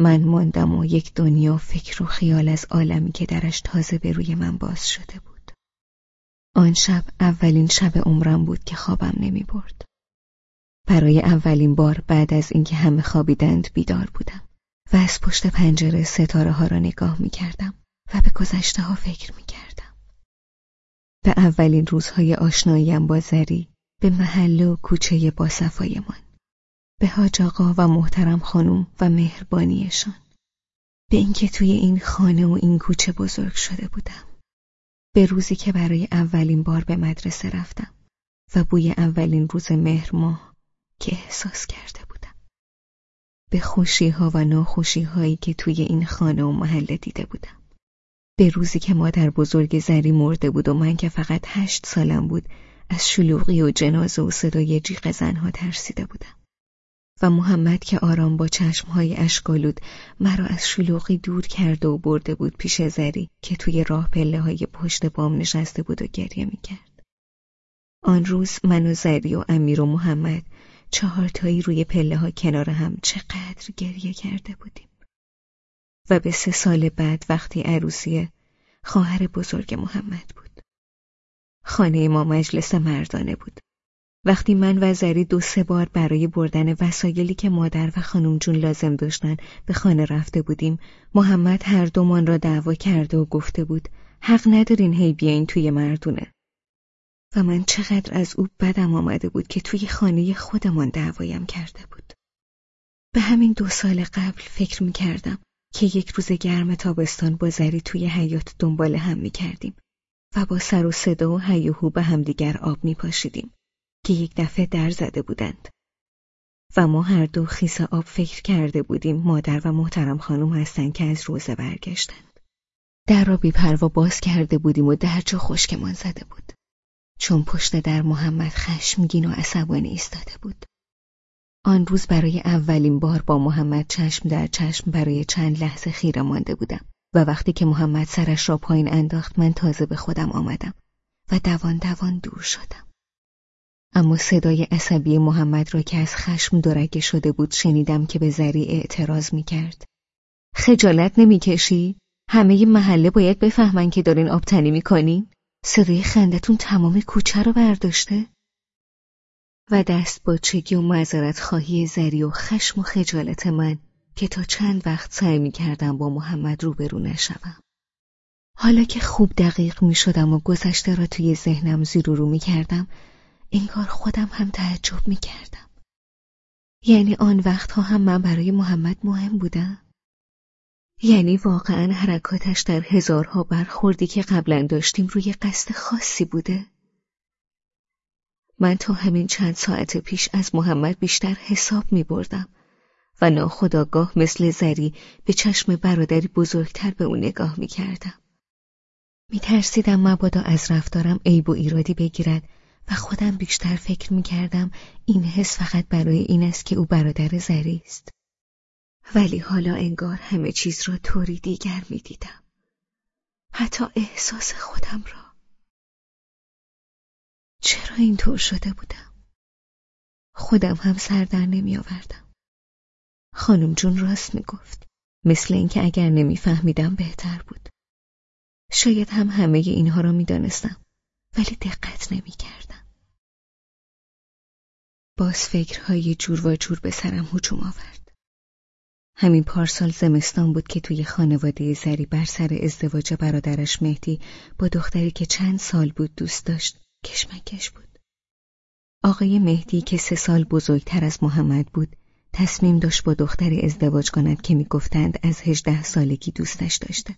من ماندم و یک دنیا فکر و خیال از عالمی که درش تازه به روی من باز شده بود. آن شب اولین شب عمرم بود که خوابم نمی برد. برای اولین بار بعد از اینکه همه خوابیدند بیدار بودم و از پشت پنجره ستاره ها را نگاه می کردم و به گذشته ها فکر می کردم. به اولین روزهای آشناییم با زری به محله و کوچه با صفایمان. به حاج آقا و محترم خانم و مهربانیشان. به اینکه توی این خانه و این کوچه بزرگ شده بودم. به روزی که برای اولین بار به مدرسه رفتم و بوی اولین روز مهر ماه که احساس کرده بودم. به خوشی ها و ناخوشی هایی که توی این خانه و محله دیده بودم. به روزی که مادر بزرگ زری مرده بود و من که فقط هشت سالم بود از شلوغی و جنازه و صدای جیغ زنها ترسیده بودم. و محمد که آرام با چشمهای اشکالود مرا از شلوغی دور کرده و برده بود پیش زری که توی راه پله های پشت بام نشسته بود و گریه می‌کرد. آن روز من و زری و امیر و محمد چهارتایی روی پله ها کنار هم چقدر گریه کرده بودیم. و به سه سال بعد وقتی عروسی خواهر بزرگ محمد بود. خانه ما مجلس مردانه بود وقتی من و زری دو سه بار برای بردن وسایلی که مادر و خانم جون لازم داشتن به خانه رفته بودیم محمد هر دومان را دعوا کرده و گفته بود حق ندارین هی بیاین توی مردونه و من چقدر از او بدم آمده بود که توی خانه خودمان دعوایم کرده بود به همین دو سال قبل فکر می کردم که یک روز گرم تابستان با زری توی حیات دنبال هم می کردیم و با سر و صدا و هیوهو به همدیگر آب می پاشیدیم. که یک دفعه در زده بودند. و ما هر دو خیس آب فکر کرده بودیم مادر و محترم خانم هستند که از روزه برگشتند. در را بیپروا باز کرده بودیم و درجا خشکمان زده بود. چون پشت در محمد خشمگین و عصبانی ایستاده بود. آن روز برای اولین بار با محمد چشم در چشم برای چند لحظه خیره مانده بودم و وقتی که محمد سرش را پایین انداخت من تازه به خودم آمدم و دوان دوان دور شدم. اما صدای عصبی محمد را که از خشم دورگه شده بود شنیدم که به زری اعتراض می کرد. خجالت نمی کشی؟ همه محله باید بفهمن که دارین آبتنی می کنین؟ صدای خندتون تمام کوچه رو برداشته؟ و دست با چگی و معذرت خواهی زری و خشم و خجالت من که تا چند وقت سعی می کردم با محمد روبرو نشوم. حالا که خوب دقیق می شدم و گذشته را توی ذهنم زیر رو می کردم انگار خودم هم تعجب می کردم. یعنی آن وقتها هم من برای محمد مهم بودم؟ یعنی واقعا حرکاتش در هزارها برخوردی که قبلا داشتیم روی قصد خاصی بوده؟ من تا همین چند ساعت پیش از محمد بیشتر حساب می بردم و ناخداگاه مثل زری به چشم برادری بزرگتر به او نگاه می کردم. می ترسیدم مبادا از رفتارم عیب و ایرادی بگیرد و خودم بیشتر فکر می کردم این حس فقط برای این است که او برادر زری است. ولی حالا انگار همه چیز را طوری دیگر می دیدم. حتی احساس خودم را. چرا اینطور شده بودم؟ خودم هم سر در نمی آوردم. خانم جون راست می گفت. مثل اینکه اگر نمیفهمیدم بهتر بود. شاید هم همه اینها را می دانستم. ولی دقت نمی کردم. باز فکرهای جور و جور به سرم هجوم آورد. همین پارسال زمستان بود که توی خانواده زری بر سر ازدواج برادرش مهدی با دختری که چند سال بود دوست داشت کشمکش بود. آقای مهدی که سه سال بزرگتر از محمد بود تصمیم داشت با دختری ازدواج کند که می‌گفتند از هجده سالگی دوستش داشته.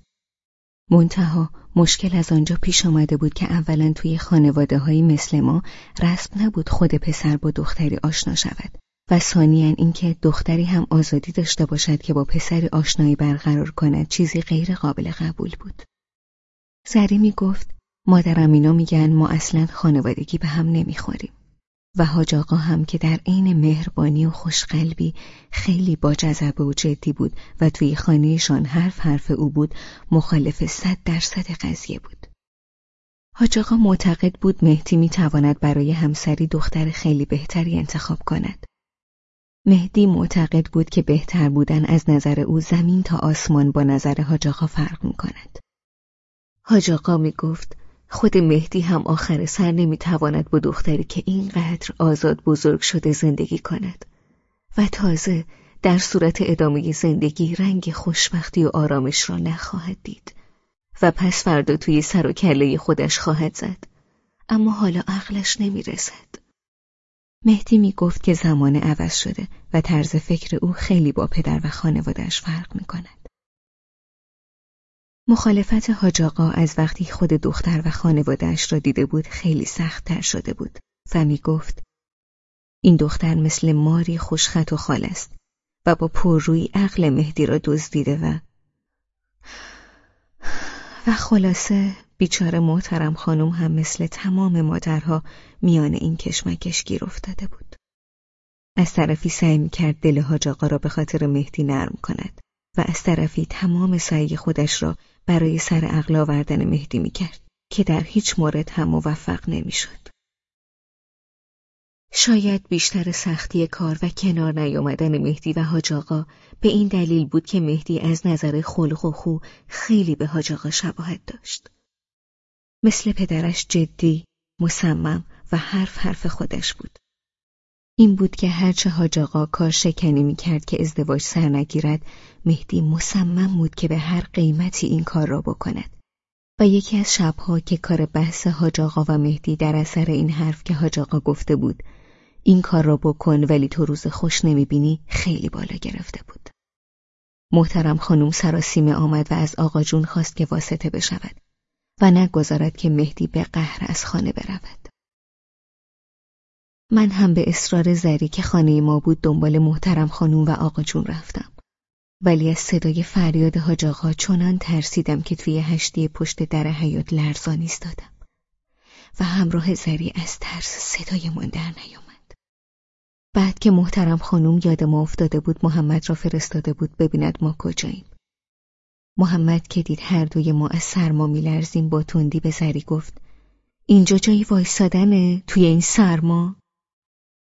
منتها مشکل از آنجا پیش آمده بود که اولا توی خانواده های مثل ما رسم نبود خود پسر با دختری آشنا شود و ثانیا اینکه دختری هم آزادی داشته باشد که با پسری آشنایی برقرار کند چیزی غیر قابل قبول بود. زری می گفت مادرم اینا میگن ما اصلا خانوادگی به هم نمی‌خوریم. و حاج آقا هم که در عین مهربانی و خوشقلبی خیلی با جذبه و جدی بود و توی خانهشان حرف حرف او بود مخالف صد درصد قضیه بود. حاج آقا معتقد بود مهدی می‌تواند برای همسری دختر خیلی بهتری انتخاب کند. مهدی معتقد بود که بهتر بودن از نظر او زمین تا آسمان با نظر حاج فرق می کند. حاج آقا می گفت خود مهدی هم آخر سر نمی‌تواند با دختری که اینقدر آزاد بزرگ شده زندگی کند. و تازه در صورت ادامه زندگی رنگ خوشبختی و آرامش را نخواهد دید. و پس فردا توی سر و کله خودش خواهد زد. اما حالا عقلش نمی‌رسد. مهدی می گفت که زمان عوض شده و طرز فکر او خیلی با پدر و خانوادش فرق می کند. مخالفت حاجاقا از وقتی خود دختر و خانوادهش را دیده بود خیلی سخت تر شده بود و می گفت این دختر مثل ماری خوشخط و خال است و با پررویی عقل مهدی را دزدیده و و خلاصه بیچاره محترم خانم هم مثل تمام مادرها میان این کشمکش گیر افتاده بود. از طرفی سعی می‌کرد دل حاج را به خاطر مهدی نرم کند و از طرفی تمام سعی خودش را برای سر عقل آوردن مهدی می‌کرد که در هیچ مورد هم موفق نمی‌شد. شاید بیشتر سختی کار و کنار نیامدن مهدی و حاج به این دلیل بود که مهدی از نظر خلق و خو خیلی به حاج آقا شباهت داشت. مثل پدرش جدی، مصمم و حرف حرف خودش بود. این بود که هرچه حاج آقا کار شکنی می کرد که ازدواج سر نگیرد مهدی مصمم بود که به هر قیمتی این کار را بکند و یکی از شبها که کار بحث حاج آقا و مهدی در اثر این حرف که حاج آقا گفته بود این کار را بکن ولی تو روز خوش نمی‌بینی خیلی بالا گرفته بود. محترم خانم سراسیمه آمد و از آقا جون خواست که واسطه بشود و نگذارد که مهدی به قهر از خانه برود. من هم به اصرار زری که خانه ما بود دنبال محترم خانوم و آقا جون رفتم. ولی از صدای فریاد حاج آقا چنان ترسیدم که توی هشتی پشت در حیات لرزان ایستادم و همراه زری از ترس صدایمان در نیامد. بعد که محترم خانوم یاد ما افتاده بود محمد را فرستاده بود ببیند ما کجاییم. محمد که دید هر دوی ما از سرما میلرزیم با تندی به زری گفت اینجا جایی وایسادنه توی این سرما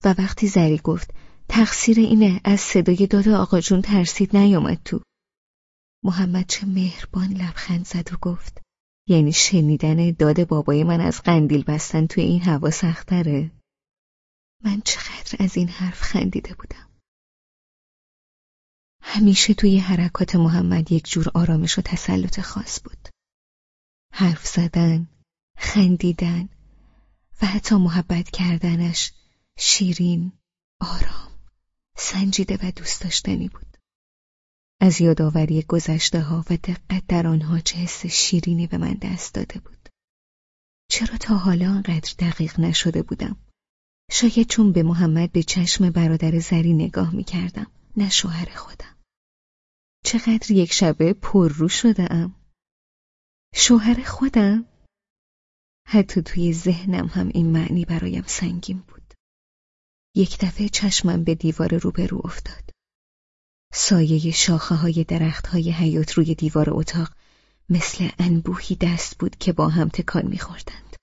و وقتی زری گفت تقصیر اینه از صدای داد آقا جون ترسید نیامد تو. محمد چه مهربان لبخند زد و گفت یعنی شنیدن داد بابای من از قندیل بستن توی این هوا سختره؟ من چقدر از این حرف خندیده بودم. همیشه توی حرکات محمد یک جور آرامش و تسلط خاص بود. حرف زدن، خندیدن و حتی محبت کردنش شیرین، آرام، سنجیده و دوست داشتنی بود. از یادآوری گذشته ها و دقت در آنها چه حس شیرینی به من دست داده بود. چرا تا حالا آنقدر دقیق نشده بودم؟ شاید چون به محمد به چشم برادر زری نگاه می کردم نه شوهر خودم. چقدر یک شبه پر رو شده ام. شوهر خودم؟ حتی توی ذهنم هم این معنی برایم سنگین بود. یک دفعه چشمم به دیوار روبرو افتاد. سایه شاخه های درخت های حیات روی دیوار اتاق مثل انبوهی دست بود که با هم تکان میخوردند.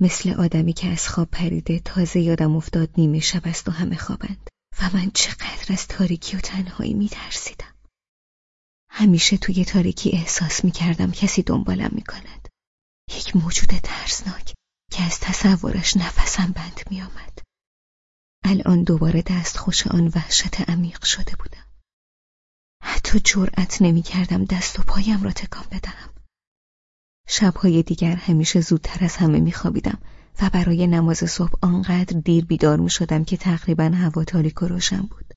مثل آدمی که از خواب پریده تازه یادم افتاد نیمه شب است و همه خوابند و من چقدر از تاریکی و تنهایی میترسیدم. همیشه توی تاریکی احساس می کردم کسی دنبالم می کند. یک موجود ترسناک که از تصورش نفسم بند می آمد. الان دوباره دست خوش آن وحشت عمیق شده بودم. حتی جرأت نمی کردم دست و پایم را تکان بدهم. شبهای دیگر همیشه زودتر از همه می خوابیدم و برای نماز صبح آنقدر دیر بیدار می شدم که تقریبا هوا تاریک و روشن بود.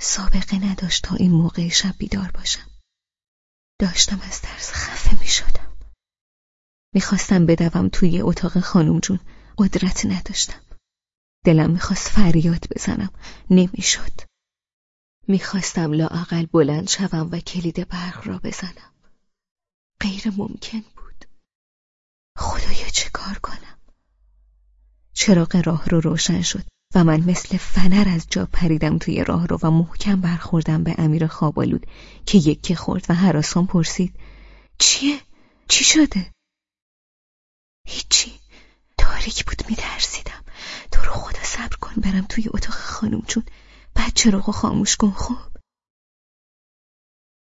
سابقه نداشت تا این موقع شب بیدار باشم. داشتم از ترس خفه می شدم. می‌خواستم بدوم توی اتاق خانم جون قدرت نداشتم. دلم می‌خواست فریاد بزنم نمی‌شد. می‌خواستم لااقل بلند شوم و کلید برق را بزنم. غیر ممکن بود. خدایا چه کار کنم؟ چراغ راه رو روشن شد و من مثل فنر از جا پریدم توی راه رو و محکم برخوردم به امیر خوابالود که یکی خورد و حراسان پرسید چیه؟ چی شده؟ هیچی تاریک بود میترسیدم تو رو خدا صبر کن برم توی اتاق خانم چون بعد چراغو خاموش کن خب؟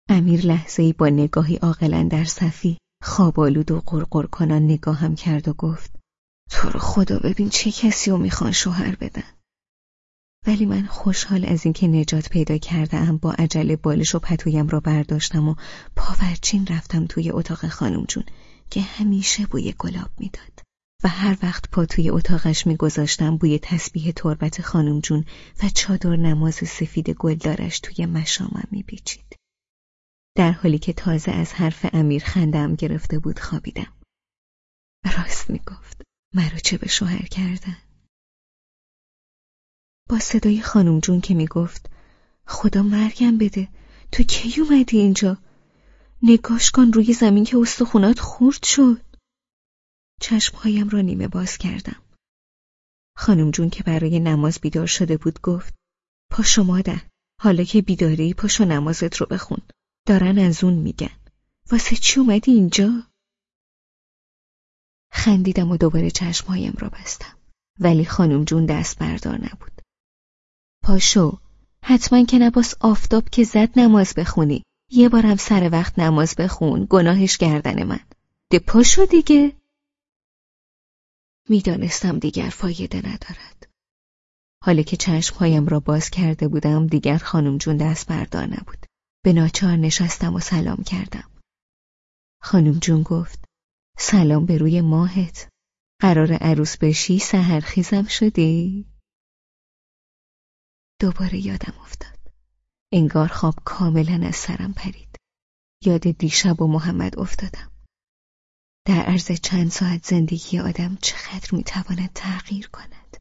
امیر لحظه ای با نگاهی عاقلا در صفی خوابالود و قرقر کنان نگاهم کرد و گفت تو رو خدا ببین چه کسی رو می‌خوان شوهر بدن. ولی من خوشحال از اینکه نجات پیدا کرده با عجله بالش و پتویم را برداشتم و پاورچین رفتم توی اتاق خانم جون که همیشه بوی گلاب می‌داد. و هر وقت پا توی اتاقش میگذاشتم بوی تسبیح تربت خانم جون و چادر نماز سفید گلدارش توی مشامم میپیچید. در حالی که تازه از حرف امیر خندم گرفته بود خوابیدم. راست می‌گفت. مرا چه به شوهر کردن؟ با صدای خانم جون که می‌گفت خدا مرگم بده. تو کی اومدی اینجا؟ نگاش کن روی زمین که استخونات خورد شد. چشمهایم را نیمه باز کردم. خانم جون که برای نماز بیدار شده بود گفت پاشو مادر حالا که بیداری پاشو نمازت رو بخون. دارن از اون میگن. واسه چی اومدی اینجا؟ خندیدم و دوباره چشمهایم را بستم. ولی خانم جون دست بردار نبود. پاشو حتما که نباس آفتاب که زد نماز بخونی. یه بارم سر وقت نماز بخون. گناهش گردن من. ده پاشو دیگه. می‌دانستم دیگر فایده ندارد. حالا که چشمهایم را باز کرده بودم دیگر خانم جون دست بردار نبود. به ناچار نشستم و سلام کردم. خانم جون گفت سلام به روی ماهت. قرار عروس بشی سهرخیزم شدی؟ دوباره یادم افتاد. انگار خواب کاملا از سرم پرید. یاد دیشب و محمد افتادم. در عرض چند ساعت زندگی آدم چقدر می‌تواند تغییر کند؟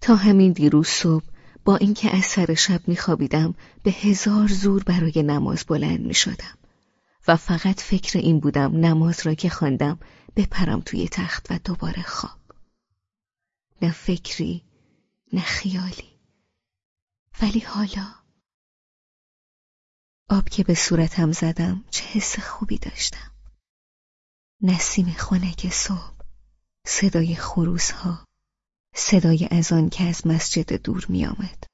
تا همین دیروز صبح با اینکه از سر شب میخوابیدم به هزار زور برای نماز بلند می‌شدم و فقط فکر این بودم نماز را که خواندم بپرم توی تخت و دوباره خواب. نه فکری نه خیالی. ولی حالا آب که به صورتم زدم چه حس خوبی داشتم. نسیم خنک صبح صدای خروس ها صدای ازان که از مسجد دور می آمد.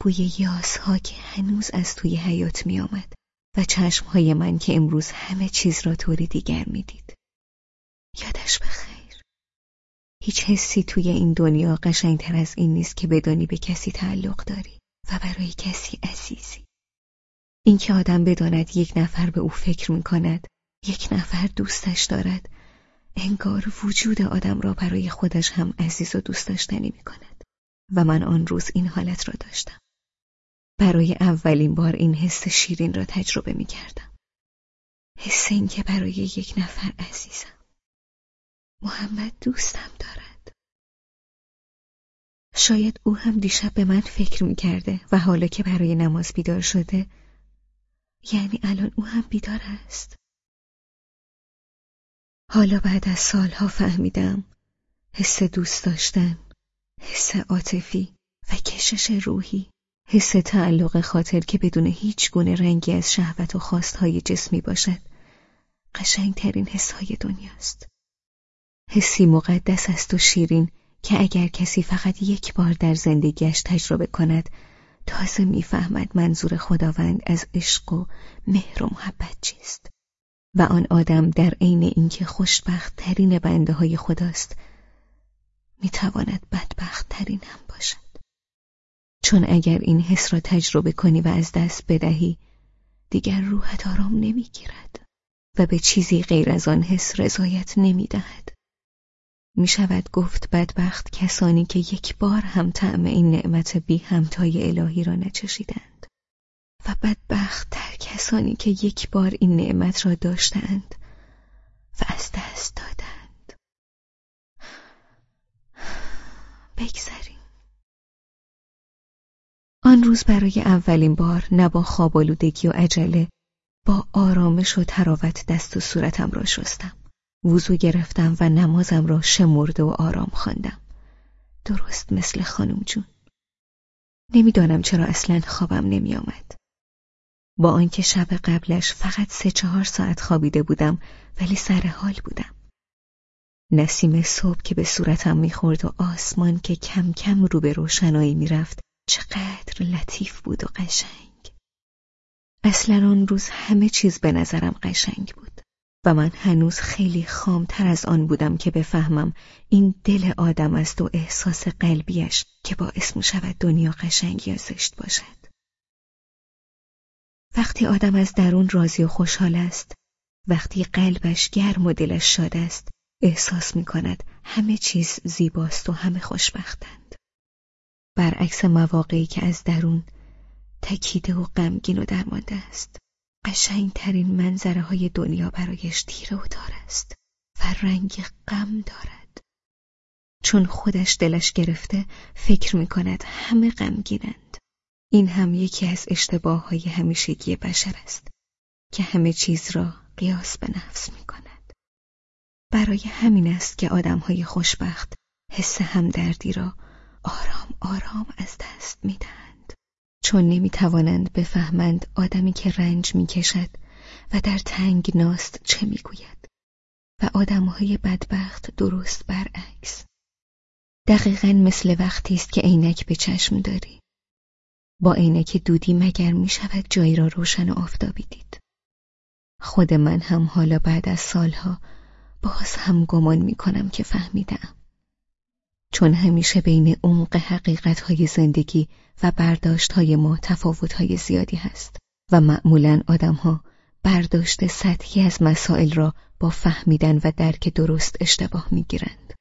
بوی یاس ها که هنوز از توی حیات می آمد و چشم های من که امروز همه چیز را طوری دیگر می دید. یادش بخیر. هیچ حسی توی این دنیا قشنگتر از این نیست که بدانی به کسی تعلق داری و برای کسی عزیزی. اینکه آدم بداند یک نفر به او فکر می کند، یک نفر دوستش دارد انگار وجود آدم را برای خودش هم عزیز و دوست داشتنی می کند و من آن روز این حالت را داشتم. برای اولین بار این حس شیرین را تجربه می کردم. حس این که برای یک نفر عزیزم. محمد دوستم دارد. شاید او هم دیشب به من فکر می کرده و حالا که برای نماز بیدار شده یعنی الان او هم بیدار است. حالا بعد از سالها فهمیدم. حس دوست داشتن حس عاطفی و کشش روحی. حس تعلق خاطر که بدون هیچ گونه رنگی از شهوت و خواستهای جسمی باشد قشنگترین حسهای دنیاست. حسی مقدس است و شیرین که اگر کسی فقط یک بار در زندگیش تجربه کند تازه می‌فهمد منظور خداوند از عشق و مهر و محبت چیست. و آن آدم در عین اینکه خوشبخت ترین بنده های خداست می‌تواند بدبخت ترین هم باشد. چون اگر این حس را تجربه کنی و از دست بدهی دیگر روحت آرام نمی‌گیرد و به چیزی غیر از آن حس رضایت نمی‌دهد. می شود گفت بدبخت کسانی که یک بار هم طعم این نعمت بی همتای الهی را نچشیدند. و بدبخت تر کسانی که یک بار این نعمت را داشتند و از دست دادند. بگذریم. آن روز برای اولین بار نه با خوابالودگی و عجله با آرامش و تراوت دست و صورتم را شستم. وضو گرفتم و نمازم را شمرده و آرام خواندم. درست مثل خانم جون. نمی‌دانم چرا اصلا خوابم نمی آمد. با آنکه شب قبلش فقط سه چهار ساعت خوابیده بودم ولی سر حال بودم. نسیم صبح که به صورتم می‌خورد و آسمان که کم کم رو به روشنایی می‌رفت چقدر لطیف بود و قشنگ اصلا آن روز همه چیز به نظرم قشنگ بود و من هنوز خیلی خامتر از آن بودم که بفهمم این دل آدم است و احساس قلبیش که باعث می شود دنیا قشنگ یا زشت باشد. وقتی آدم از درون راضی و خوشحال است، وقتی قلبش گرم و دلش شاد است، احساس می کند همه چیز زیباست و همه خوشبختند. برعکس مواقعی که از درون تکیده و غمگین و درمانده است. قشنگترین منظره های دنیا برایش تیره و تار است و رنگ غم دارد چون خودش دلش گرفته فکر می کند همه غمگینند این هم یکی از اشتباه های همیشگی بشر است که همه چیز را قیاس به نفس می کند برای همین است که آدم های خوشبخت حس همدردی را آرام آرام از دست می چون نمی‌توانند بفهمند آدمی که رنج می‌کشد و در تنگ ناست چه می‌گوید و آدمهای بدبخت درست برعکس. دقیقا مثل وقتی است که عینک به چشم داری. با عینک دودی مگر می شود جایی را روشن و آفتابی دید خود من هم حالا بعد از سالها باز هم گمان می کنم که فهمیدم چون همیشه بین عمق حقیقتهای زندگی و برداشتهای ما تفاوتهای زیادی هست و معمولا آدمها برداشت سطحی از مسائل را با فهمیدن و درک درست اشتباه می‌گیرند.